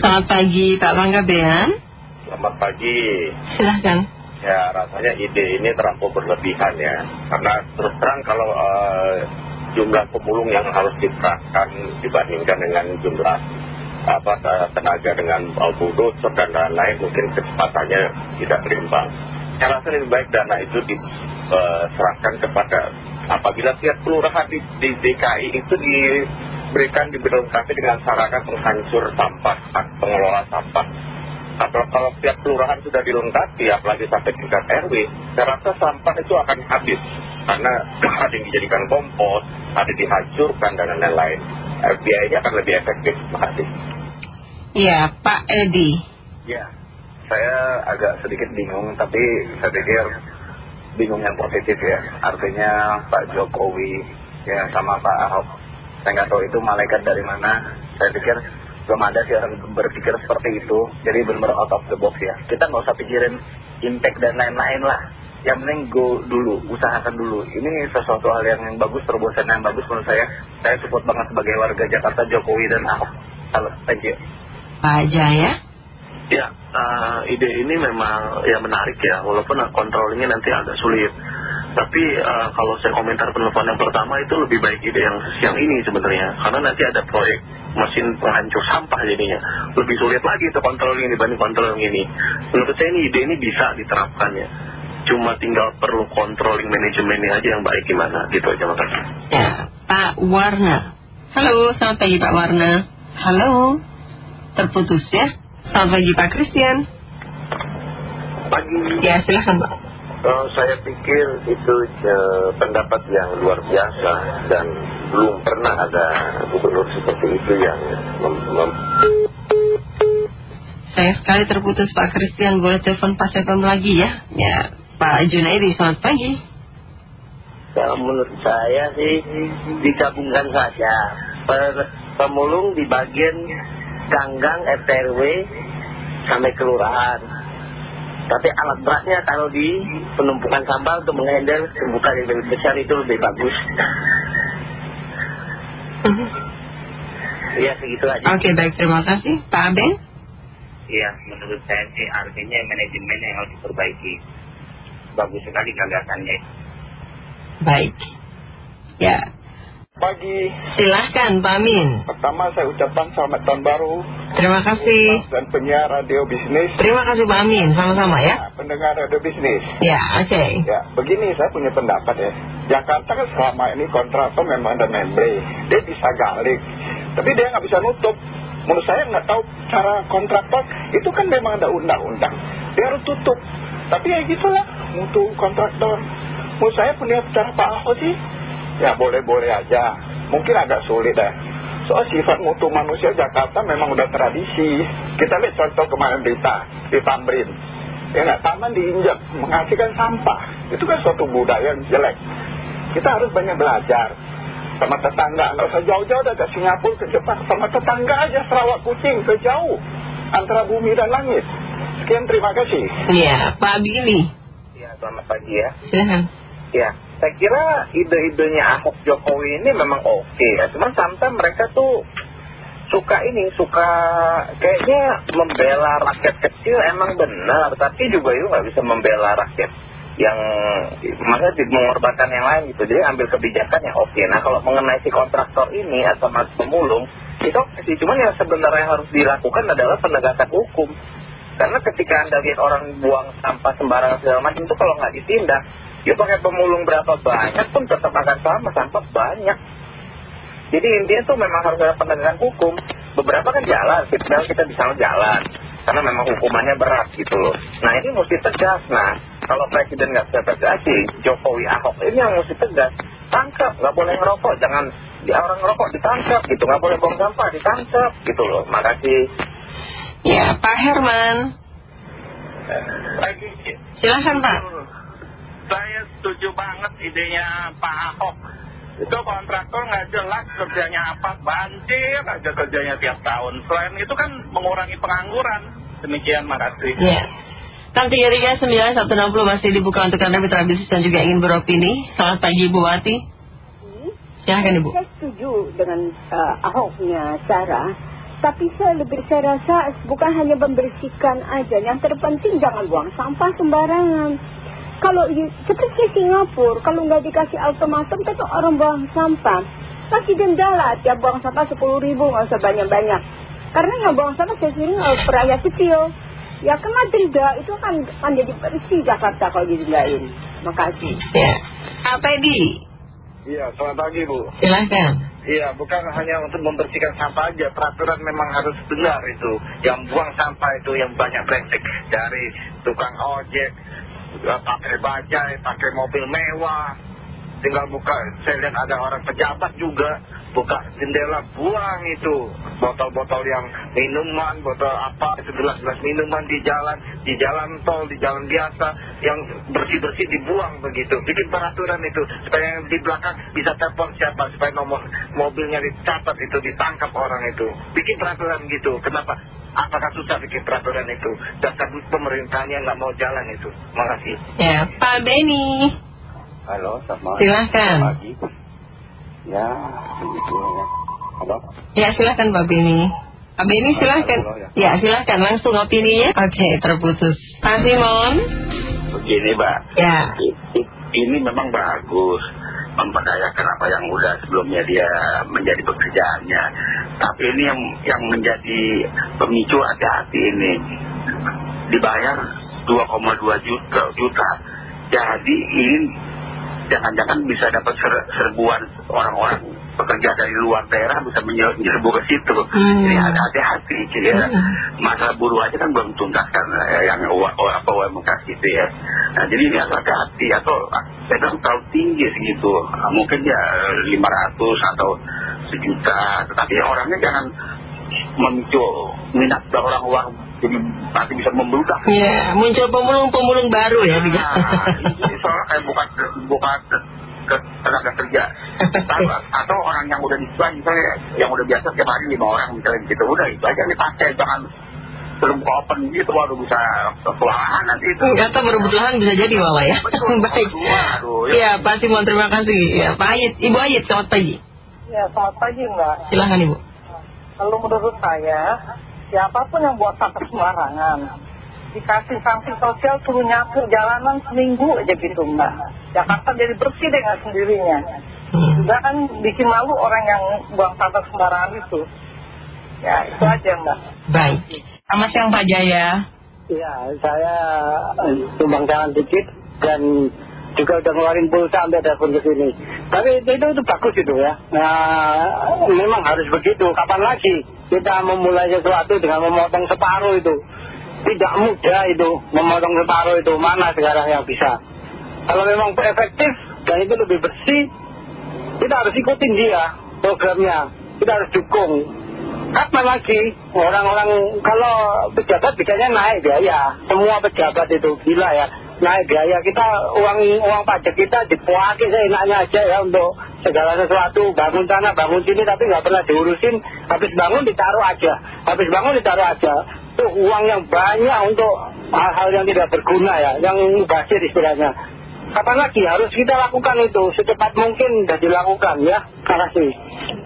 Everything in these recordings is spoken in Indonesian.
Selamat pagi Pak Bangga Bean. Selamat pagi. Silahkan. Ya rasanya ide ini terlalu berlebihan ya. Karena terus terang kalau uh, jumlah pemulung yang harus dikerahkan dibandingkan dengan jumlah apa tenaga dengan bulldozer dan lain-lain mungkin kecepatannya tidak berimbang. Saya rasa lebih baik dana itu diserahkan kepada apabila tiap kelurahan di, di DKI itu diberikan dilengkapi dengan sarana penghancur sampah, pengelola sampah. Atau kalau tiap kelurahan sudah dilengkapi, apalagi sampai tingkat RW, saya rasa sampah itu akan habis. Karena ada yang dijadikan kompos, ada dihancurkan, dan lain-lain. biayanya akan lebih efektif. Terima kasih. Iya, Pak Edi. Ya, saya agak sedikit bingung, tapi saya pikir bingung yang positif ya. Artinya Pak Jokowi ya sama Pak Ahok, saya nggak tahu itu malaikat dari mana. Saya pikir belum ada sih orang berpikir seperti itu. Jadi benar-benar out of the box ya. Kita nggak usah pikirin impact dan lain-lain lah. Yang penting go dulu, usahakan dulu. Ini sesuatu hal yang, yang bagus, terobosan yang bagus menurut saya. Saya support banget sebagai warga Jakarta, Jokowi dan Ahok. Halo, thank you. Pak Jaya. Ya, uh, ide ini memang ya menarik ya, walaupun kontrolnya nanti agak sulit. Tapi uh, kalau saya komentar penelpon yang pertama itu lebih baik ide yang yang ini sebenarnya, karena nanti ada proyek mesin penghancur sampah jadinya. Lebih sulit lagi itu kontrol ini dibanding kontrol yang ini. Menurut saya ini ide ini bisa diterapkan ya. Cuma tinggal perlu controlling manajemennya aja yang baik gimana gitu aja makasih. Ya, Pak Warna. Halo, selamat pagi Pak Warna. Halo, terputus ya. Selamat pagi Pak Christian. Pagi. Ya, silahkan Pak. Oh, saya pikir itu eh, pendapat yang luar biasa dan belum pernah ada gubernur seperti itu yang mem, mem saya sekali terputus Pak Christian. Boleh telepon Pak FM lagi ya? Ya Pak Junaidi selamat pagi. Ya menurut saya sih digabungkan saja. Pemulung di bagian ganggang RTRW sampai kelurahan. Tapi alat beratnya kalau di penumpukan sampah untuk menghandle tumpukan yang lebih besar itu lebih bagus. Iya segitu aja. Oke baik terima kasih Pak Aben. Iya menurut saya sih artinya manajemen yang harus diperbaiki. Bagus sekali gagasannya. Baik. Ya pagi. Silahkan Pak Amin. Pertama saya ucapkan selamat tahun baru. Terima kasih. Dan penyiar radio bisnis. Terima kasih Pak Amin, sama-sama ya. Nah, pendengar radio bisnis. Ya, oke. Okay. Ya, begini saya punya pendapat ya. Jakarta kan selama ini kontraktor memang ada membre. Dia bisa galik. Tapi dia nggak bisa nutup. Menurut saya nggak tahu cara kontraktor. Itu kan memang ada undang-undang. Dia harus tutup. Tapi ya gitulah, mutu kontraktor. Menurut saya punya cara Pak Ahok sih ya boleh-boleh aja. Mungkin agak sulit ya. Soal sifat mutu manusia Jakarta memang udah tradisi. Kita lihat contoh kemarin berita di Tamrin. Ya nggak, taman diinjak, menghasilkan sampah. Itu kan suatu budaya yang jelek. Kita harus banyak belajar. Sama tetangga, nggak usah jauh-jauh dari Singapura ke Jepang. Sama tetangga aja Sarawak Kucing, ke jauh. Antara bumi dan langit. Sekian, terima kasih. Iya, Pak Billy. Iya, selamat pagi ya. Silahkan. Ya, saya kira ide-idenya Ahok Jokowi ini memang oke okay, ya. Sampai mereka tuh suka ini, suka kayaknya membela rakyat kecil emang benar. Tapi juga itu nggak bisa membela rakyat yang maksudnya mengorbankan yang lain gitu. Jadi ambil kebijakan yang oke. Okay. Nah kalau mengenai si kontraktor ini atau mas pemulung, itu sih. Cuman yang sebenarnya harus dilakukan adalah penegakan hukum. Karena ketika Anda lihat orang buang sampah sembarangan segala macam itu kalau nggak ditindak, ya pakai pemulung berapa banyak pun tetap akan sama, sampah banyak. Jadi intinya tuh memang harus ada penegakan hukum. Beberapa kan jalan, kita, kita bisa jalan. Karena memang hukumannya berat gitu loh. Nah ini mesti tegas. Nah kalau presiden nggak bisa tegas sih, Jokowi Ahok ini yang mesti tegas. Tangkap, nggak boleh ngerokok, jangan di orang ngerokok ditangkap gitu. Nggak boleh buang sampah ditangkap gitu loh. Makasih. Ya Pak Herman. Silahkan Pak saya setuju banget idenya Pak Ahok. Itu kontraktor nggak jelas kerjanya apa, banjir aja kerjanya tiap tahun. Selain itu kan mengurangi pengangguran. Demikian, makasih. Iya. Satu Enam Puluh masih dibuka untuk Anda mitra bisnis dan juga ingin beropini. Selamat pagi Ibu Wati. Silahkan Ibu. Saya setuju dengan uh, Ahoknya cara. Tapi saya lebih saya rasa bukan hanya membersihkan aja. Yang terpenting jangan buang sampah sembarangan. Kalau seperti Singapura, kalau nggak dikasih ultimatum, tetap orang buang sampah. Kasih denda lah, tiap buang sampah 10 ribu, nggak usah banyak-banyak. Karena yang buang sampah saya sering peraya kecil. Ya kena denda, itu kan, kan jadi bersih Jakarta kalau didendain. Makasih. Ya. Apa Edi? Iya, selamat pagi Bu. Silahkan. Iya, bukan hanya untuk membersihkan sampah aja, peraturan memang harus benar itu. Yang buang sampah itu yang banyak brengsek dari tukang ojek, pakai bajai, pakai mobil mewah. Tinggal buka, saya lihat ada orang pejabat juga buka jendela buang itu botol-botol yang minuman, botol apa, itu gelas-gelas minuman di jalan, di jalan tol, di jalan biasa, yang bersih-bersih dibuang begitu. Bikin peraturan itu supaya yang di belakang bisa telepon siapa, supaya nomor mobilnya dicatat itu, ditangkap orang itu. Bikin peraturan gitu. Kenapa? Apakah susah bikin peraturan itu? Dasar pemerintahnya nggak mau jalan itu. Makasih. Ya, Pak Benny. Halo, selamat Silahkan. pagi. Ya, begitu ya. Halo? Ya, silahkan Pak Benny. Pak Benny silahkan. Ya. Ya, silahkan langsung opininya. Oke, terputus. Pak Simon. Begini, Mbak. Ya. Ini memang bagus memperdayakan apa yang udah sebelumnya dia menjadi pekerjaannya. Tapi ini yang yang menjadi pemicu hati-hati ini dibayar 2,2 juta, juta. Jadi ini jangan-jangan bisa dapat ser- serbuan orang-orang pekerja dari luar daerah bisa menye- menyerbu ke situ. Hmm. Jadi hati-hati gitu ya. Masalah buruh aja kan belum tuntas kan eh, yang apa UMK gitu ya. Nah, jadi ini harus hati-hati atau saya bilang terlalu tinggi segitu. Nah, mungkin ya eh, 500 atau sejuta. Tetapi orangnya jangan memicu minat orang uang jadi pasti bisa membludak. Ya, muncul pemulung-pemulung baru ya. Nah, ini soalnya kayak bukan bukan ke tenaga kerja atau, atau orang yang udah dijual misalnya yang udah biasa tiap hari lima orang misalnya gitu udah itu aja dipakai jangan belum ke open gitu baru bisa kewalahan nanti itu Atau berebut lahan bisa jadi malah ya. Baik. aduh ya Ya, Pak Simon terima kasih. Ya, Pak Ayit, Ibu Ayit, selamat pagi. Ya, selamat pagi Mbak. Silahkan Ibu. Kalau menurut saya, siapa pun yang buat sampah sembarangan, dikasih sanksi sosial suruh nyapu jalanan seminggu aja gitu Mbak. Jakarta jadi bersih dengan sendirinya. Hmm. Juga kan bikin malu orang yang buang sampah sembarangan itu. Ya, itu aja Mbak. Baik. Selamat siang Pak Jaya. Ya, saya tumbang tangan dikit dan juga udah ngeluarin pulsa sampai telepon ke sini. Tapi itu, itu, itu bagus itu ya. Nah, memang harus begitu. Kapan lagi kita memulai sesuatu dengan memotong separuh itu? Tidak mudah itu memotong separuh itu. Mana sekarang yang bisa? Kalau memang efektif dan itu lebih bersih, kita harus ikutin dia programnya. Kita harus dukung. Kapan lagi orang-orang kalau pejabat biasanya naik biaya semua pejabat itu gila ya naik biaya kita uang uang pajak kita dipuaki seenaknya aja ya untuk segala sesuatu bangun tanah bangun sini tapi nggak pernah diurusin habis bangun ditaruh aja habis bangun ditaruh aja itu uang yang banyak untuk hal-hal yang tidak berguna ya yang mubazir istilahnya kapan lagi harus kita lakukan itu secepat mungkin sudah dilakukan ya terima kasih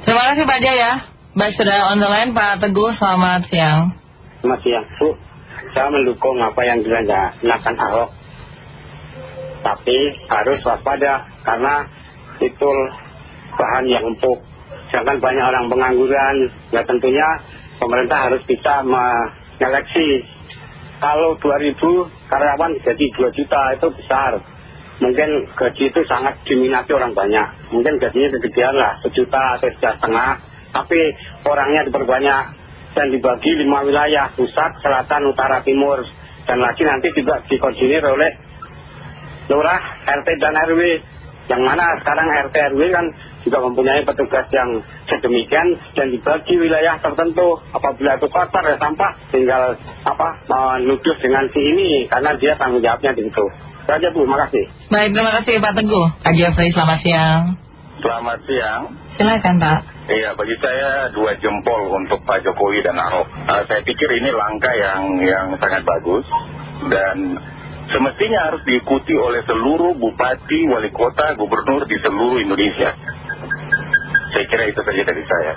Terima kasih Pak Jaya. Baik, sudah on the line Pak Teguh, selamat siang. Selamat siang, Bu. Saya mendukung apa yang dilakukan Ahok. Tapi harus waspada karena itu bahan yang empuk. Sedangkan banyak orang pengangguran, ya tentunya pemerintah harus bisa menyeleksi. Kalau 2000 karyawan jadi 2 juta itu besar. Mungkin gaji itu sangat diminati orang banyak. Mungkin gajinya kegedean lah, sejuta atau sejuta setengah. Tapi orangnya diperbanyak dan dibagi lima wilayah, pusat, selatan, utara, timur. Dan lagi nanti juga dikoordinir oleh lurah, RT dan RW. Yang mana sekarang RT RW kan juga mempunyai petugas yang sedemikian dan dibagi wilayah tertentu. Apabila itu kotor ya sampah, tinggal apa menuduh dengan si ini karena dia tanggung jawabnya di situ. Itu aja Bu, makasih. Baik, terima kasih Pak Teguh. Pak Jeffrey, selamat siang. selamat siang Silakan Pak. Iya, bagi saya dua jempol untuk Pak Jokowi dan Ahok. Eh, saya pikir ini langkah yang yang sangat bagus dan semestinya harus diikuti oleh seluruh bupati, wali kota, gubernur di seluruh Indonesia. Saya kira itu saja dari saya.